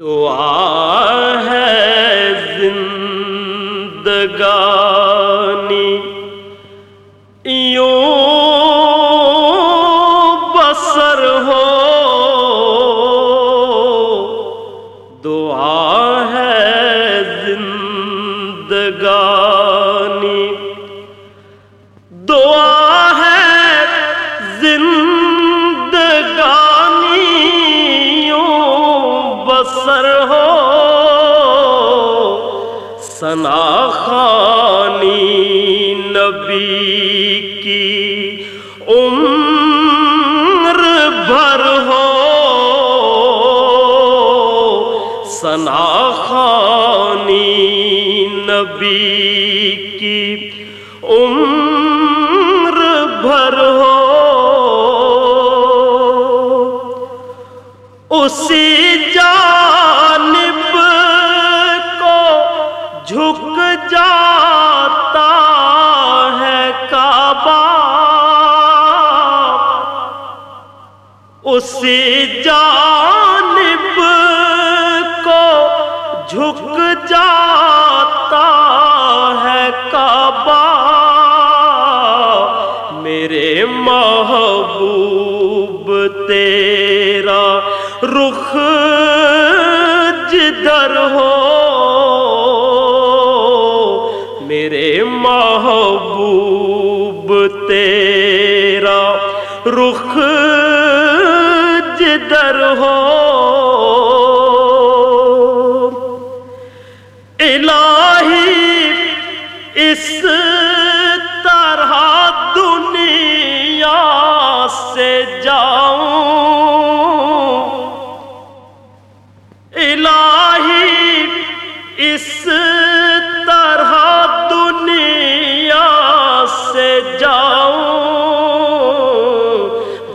دعا ہے زندگانی۔ یوں بسر ہو۔ دعا بسر ہو۔ سنا خانی نبی کی عمر بھر ہو۔ سنا خانی نبی کی عمر اسی جانب کو جھک جاتا ہے کعبہ۔ اسی جانب کو جھک جاتا ہے کعبہ۔ میرے محبوب تیرا رخ جدھر ہو۔ میرے محبوب، تیرا رخ جدھر ہو۔ الہی، اس طرح دنیا سے جاؤں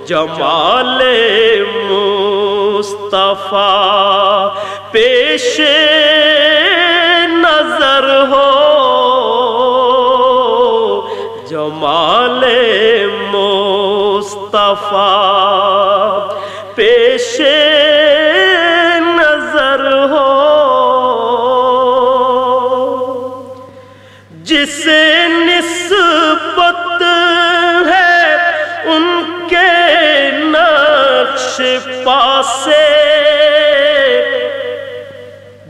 جمال مصطفیٰ پیش نظر ہو۔ جمال مصطفیٰ نقش پاسے،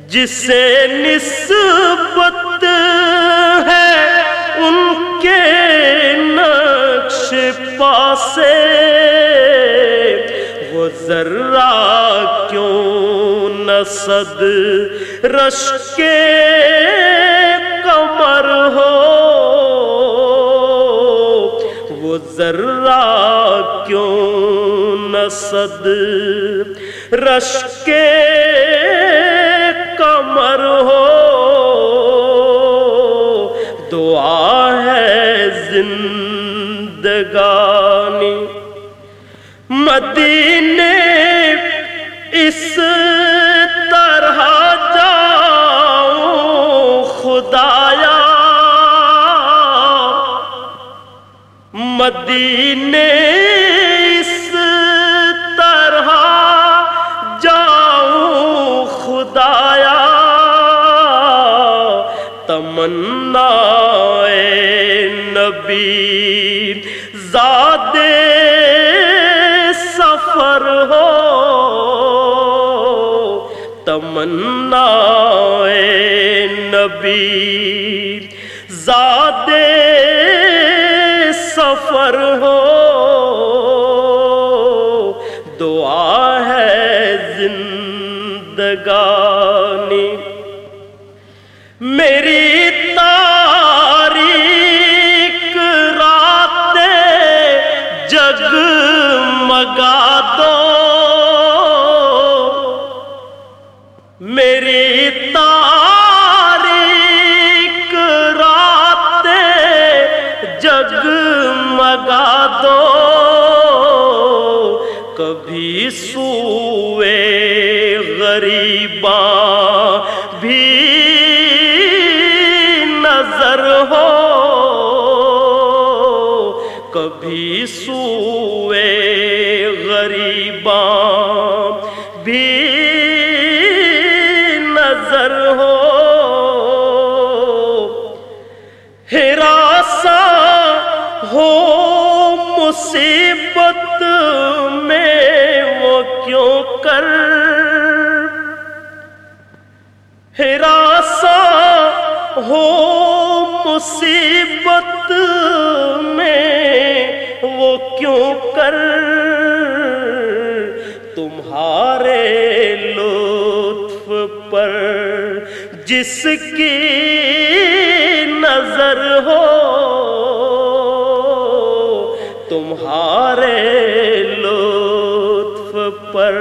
جسے نسبت ہے ان کے نقش پاسے۔ وہ ذرہ کیوں نسد رش کے کمر ہو؟ وہ ذرہ کیوں نسد رش کے کمر ہو۔ دعا ہے زندگانی۔ مدینے اس طرح جاؤں خدایا۔ مدینے نبی زاد سفر ہو تمنا نبی زاد سفر ہو۔ دعا ہے زندگانی کبھی سوئے غریباں بھی نظر ہو۔ ہراسا ہو مصیبت میں وہ کیوں کر۔ ہراسا ہو مصیبت میں وہ کیوں کر تمہارے لطف پر جس کی نظر ہو تمہارے لطف پر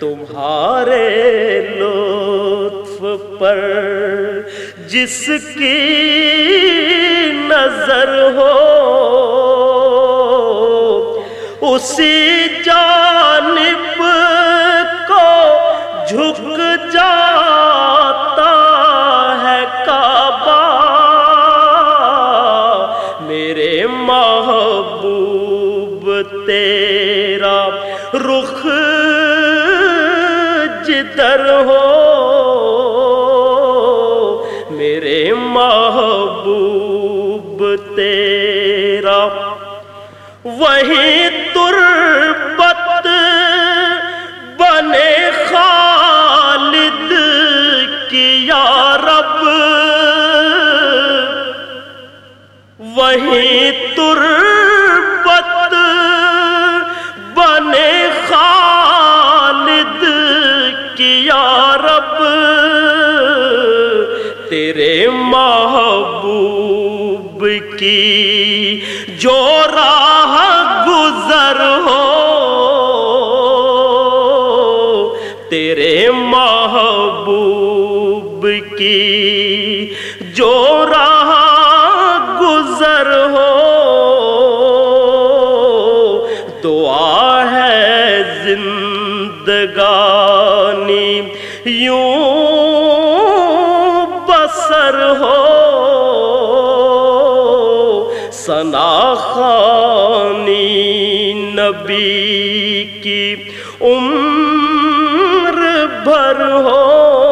تمہارے لطف پر جس کی نظر ہو اسی جانب کو جھک جاتا ہے کعبہ۔ میرے محبوب تیرا رخ جدر ہو وہی تربت بنے خالد کی رب، تیرے محبوب کی جو راہ گزر ہو، تیرے محبوب کی جو راہ ہے زندگانی یوں بسر ہو سنا خانی نبی کی عمر بھر ہو